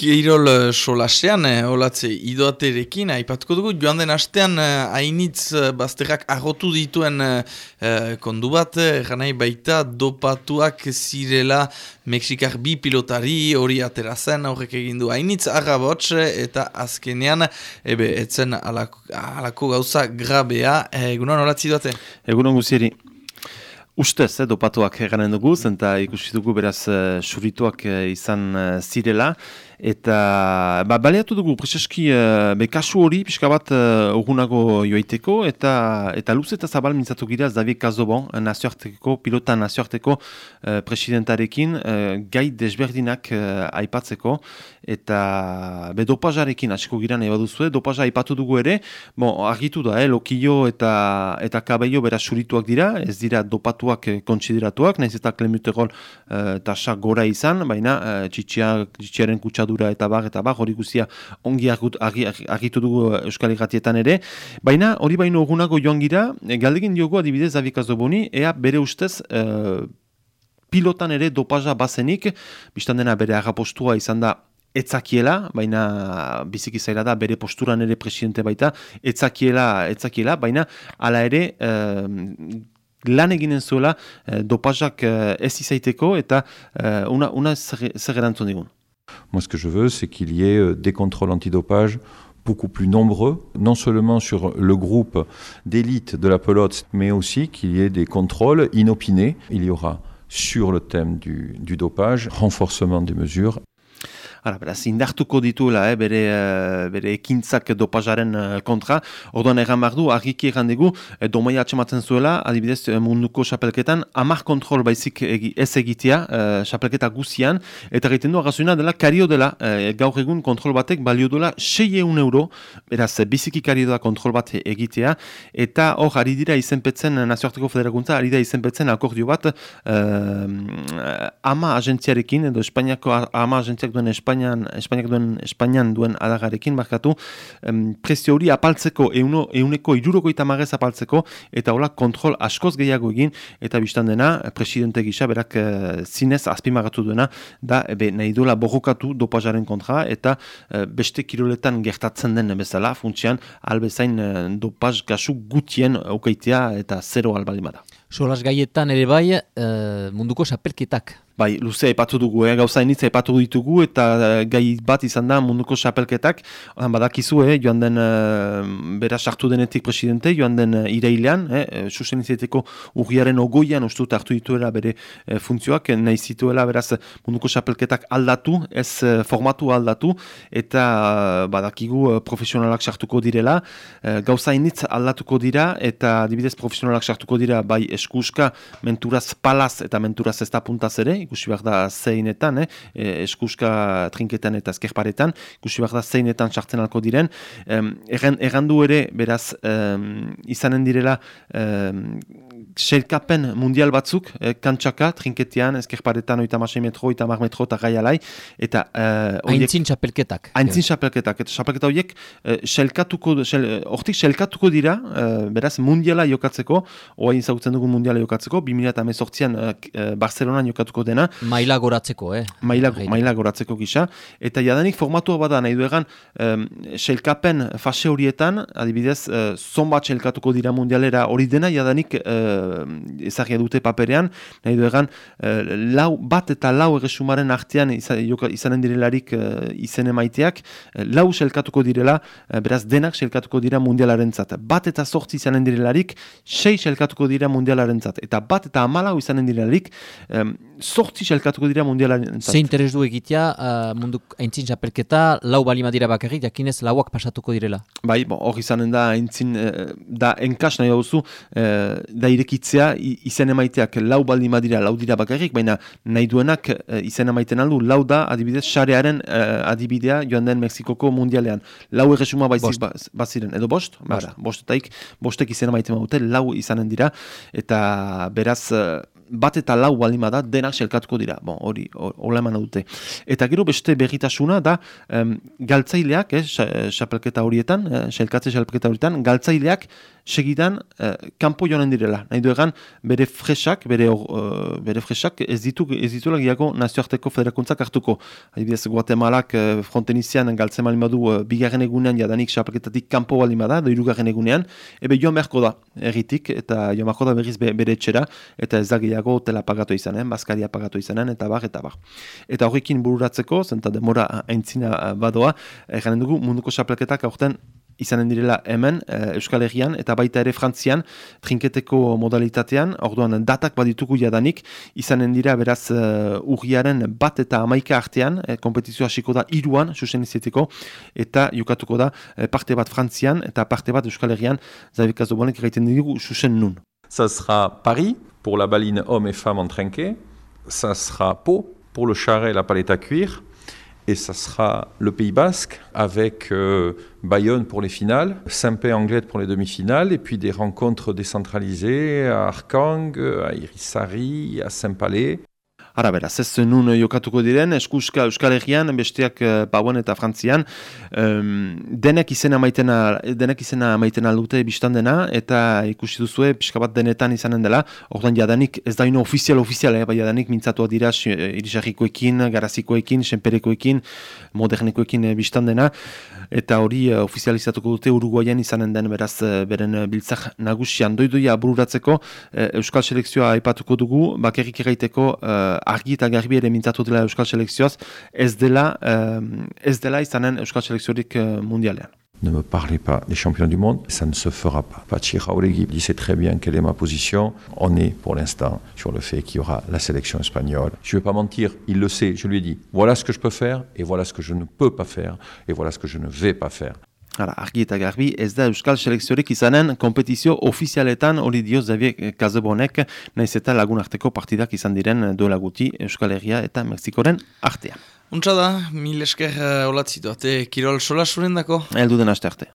Kirol uh, solasean, uh, olatze, idoaterekin, aipatuko dugu, joan den astean uh, hainitz bazterrak agotu dituen uh, kondu bat, uh, baita dopatuak zirela Mexikar bi pilotari hori atera zen, aurrek egin du hainitz agabotx eta azkenean, ebe, etzen alako, alako gauza grabea, egunon olatzi duate? Egunon guzieri. Ustez, eh, dopatuak eganen dugu, eta ikusi dugu beraz uh, surituak izan uh, zirela, eta ba, baleatu dugu, prezeski, uh, be kasu hori, pixka bat uh, urgunago joaiteko, eta eta luz eta zabal mintzatu gira, Xavier Cazobon, nazioarteko, pilota nazioarteko uh, presidentarekin, uh, gai desberdinak uh, aipatzeko, eta be dopajarekin hasiko gira nahi baduzue, dopaja aipatu dugu ere, bon, argitu da, eh, lokio eta eta kabeio bera surituak dira, ez dira dopatuak eh, kontsideratuak, nahiz eta klemuterol uh, tasa gora izan, baina uh, txitxiaren kutsadura dura eta bar eta bar hori guzia ongi argitu dugu eh, Euskal Herratietan ere. Baina hori baino egunago joan gira, eh, galdegin diogu adibidez Abikaz Doboni, ea bere ustez uh, pilotan ere dopaja bazenik, biztan dena bere agapostua izan da etzakiela, baina biziki zaila da bere posturan ere presidente baita, etzakiela, etzakiela, baina hala ere uh, lan eginen zuela uh, dopajak uh, ez izaiteko eta uh, una, una zer erantzun digun. Moi, ce que je veux, c'est qu'il y ait euh, des contrôles antidopage beaucoup plus nombreux, non seulement sur le groupe d'élite de la pelote, mais aussi qu'il y ait des contrôles inopinés. Il y aura sur le thème du, du dopage, renforcement des mesures Ara, beraz, indartuko dituela, eh, bere, uh, bere ekintzak dopazaren uh, kontra. Orduan egan behar du, argiki egan dugu, e, domai atxamatzen zuela, adibidez munduko xapelketan, amar kontrol baizik egi, ez egitea, uh, xapelketa guzian, eta egiten du, agazuena dela, kario dela, uh, gaur egun kontrol batek balio dela 6 euro, beraz, biziki kario dela kontrol bat egitea, eta hor, ari dira izenpetzen, nazioarteko federakuntza, ari da izenpetzen akordio bat, uh, ama agentziarekin, edo Espainiako ama agentziak duen Espainiak, Espainian, Espainiak duen, Espainian duen adagarekin markatu, um, prezio hori apaltzeko, euno, euneko iruroko itamagez apaltzeko, eta hola kontrol askoz gehiago egin, eta biztan dena, presidente gisa, berak uh, zinez azpimagatu duena, da, ebe, nahi duela borrokatu dopazaren kontra, eta uh, beste kiroletan gertatzen den bezala, funtsian, albezain uh, dopaz gasu gutien aukaitea eta zero albalimada. Solas gaietan ere bai, munduko sapelketak Bai, luze epatu dugu, eh? gauza initza epatu ditugu eta uh, gai bat izan da munduko xapelketak. Badakizu, eh? joan den uh, bera sartu denetik presidente, joan den uh, ireilean, eh? susen izaiteko urriaren ogoian ustut hartu dituela bere uh, funtzioak, nahi zituela beraz munduko xapelketak aldatu, ez uh, formatu aldatu, eta uh, badakigu uh, profesionalak sartuko direla. Uh, gauza initz aldatuko dira, eta dibidez profesionalak sartuko dira bai eskuska, menturaz palaz eta menturaz ez da puntaz ere, ikusi behar da zeinetan, eh? E, eskuska trinketan eta ezkerparetan, ikusi behar da zeinetan sartzen alko diren. Um, errandu ere, beraz, um, izanen direla um, Selkapen mundial batzuk, eh, kantxaka, trinketian, ezkerparetan oita masai metro, oita mar metro eta gai alai. Eta, eh, Aintzin txapelketak. Aintzin txapelketak. Eta txapelketa horiek, eh, selkatuko, sel, ortik selkatuko dira, eh, beraz, mundiala jokatzeko, oa inzagutzen dugu mundiala jokatzeko, 2018an eh, eh, Barcelona jokatuko dena. Maila goratzeko, eh? Maila, maila goratzeko gisa. Eta jadanik formatua bada nahi du egan, eh, selkapen fase horietan, adibidez, eh, zonbat selkatuko dira mundialera hori dena, jadanik uh, ezagia dute paperean, nahi du egan, uh, lau, bat eta lau egesumaren artean izanen direlarik uh, izen emaiteak, uh, lau selkatuko direla, beraz denak selkatuko dira mundialaren zat. Bat eta sortzi izanen direlarik, sei selkatuko dira mundialaren zat. Eta bat eta amalau izanen direlarik, um, sortzi selkatuko dira mundialaren zat. Ze interes du egitea, uh, munduk aintzin txapelketa, lau balima dira bakarrik, jakinez lauak pasatuko direla. Bai, hor bon, izanen da aintzin, uh, da enkas nahi dauzu, uh, da irekitzea izen emaiteak lau baldi madira, lau dira bakarrik, baina nahi duenak uh, izen emaiten aldu, lau da adibidez xarearen uh, adibidea joan den Mexikoko mundialean. Lau erresuma baizik baziren, edo bost? Bost. Bara, bostetaik, bostek izen emaiten maute, lau izanen dira, eta beraz... Uh, bat eta lau balima da denak selkatuko dira. Bon, hori, hola eman dute. Eta gero beste berritasuna da um, galtzaileak, eh, xapelketa horietan, eh, selkatze xapelketa horietan, galtzaileak segidan uh, kanpo joanen direla. Nahi duegan, bere fresak, bere, uh, bere fresak ez ditu, ez ditu lagiago nazioarteko federakuntzak hartuko. Haibidez, Guatemalak uh, frontenizian galtzen malima du uh, bigarren egunean jadanik xapelketatik kanpo balima da, do irugarren egunean, ebe joan beharko da erritik, eta beharko da berriz bere etxera, eta ez da gehiago tela pagatu izanen, bazkaria pagatu izanen, eta bar, eta bar. Eta horrekin bururatzeko, zenta demora aintzina badoa, erganen dugu munduko xapelketak aurten izanen direla hemen eh, Euskal Herrian eta baita ere Frantzian trinketeko modalitatean, orduan datak baditugu jadanik, izanen dira beraz uh, urriaren bat eta amaika artean, eh, kompetizio hasiko da iruan, susen izeteko, eta jokatuko da eh, parte bat Frantzian eta parte bat Euskal Herrian, zabikaz dobonek gaiten dugu susen nun. Ça sera Paris pour la baline homme et femme en trinquet, ça sera Pau pour le charret et la palette à cuire, et ça sera le Pays Basque avec euh, Bayonne pour les finales, Saint-Pé-Anglette pour les demi-finales, et puis des rencontres décentralisées à Arkang, à Irisari, à Saint-Palais. Ara beraz, ez nun jokatuko diren, eskuska Euskal Herrian, besteak uh, eta Frantzian, um, denek izena maitena, denek izena maitena dute biztan dena, eta ikusi duzue, pixka bat denetan izanen dela, ordan jadanik, ez da ino ofizial, ofizial, eh, bai jadanik mintzatu dira irisarrikoekin, garazikoekin, senperekoekin, modernikoekin uh, biztan dena, eta hori uh, ofizializatuko dute Uruguayan izanen den beraz beren biltzak nagusian. Doidoia bururatzeko Euskal Selekzioa aipatuko dugu, bakerrik eraiteko argi eta garbi ere mintzatu dela Euskal Selekzioaz, ez dela, ez dela izanen Euskal Selekziorik mundialean. Ne me parlez pas des champions du monde, ça ne se fera pas. Pachi Jauregui disait très bien quelle est ma position. On est pour l'instant sur le fait qu'il y aura la sélection espagnole. Je ne vais pas mentir, il le sait, je lui ai dit voilà ce que je peux faire et voilà ce que je ne peux pas faire et voilà ce que je ne vais pas faire. Hala, argi eta garbi, ez da Euskal Selekziorik izanen kompetizio ofizialetan hori dio Xavier Kazebonek, naiz eta lagun arteko partidak izan diren duela guti Euskal Herria eta Mexikoren artean. Untsa da, mil esker uh, olatzitu, ate Kirol Sola surendako? Eldu den aste arte.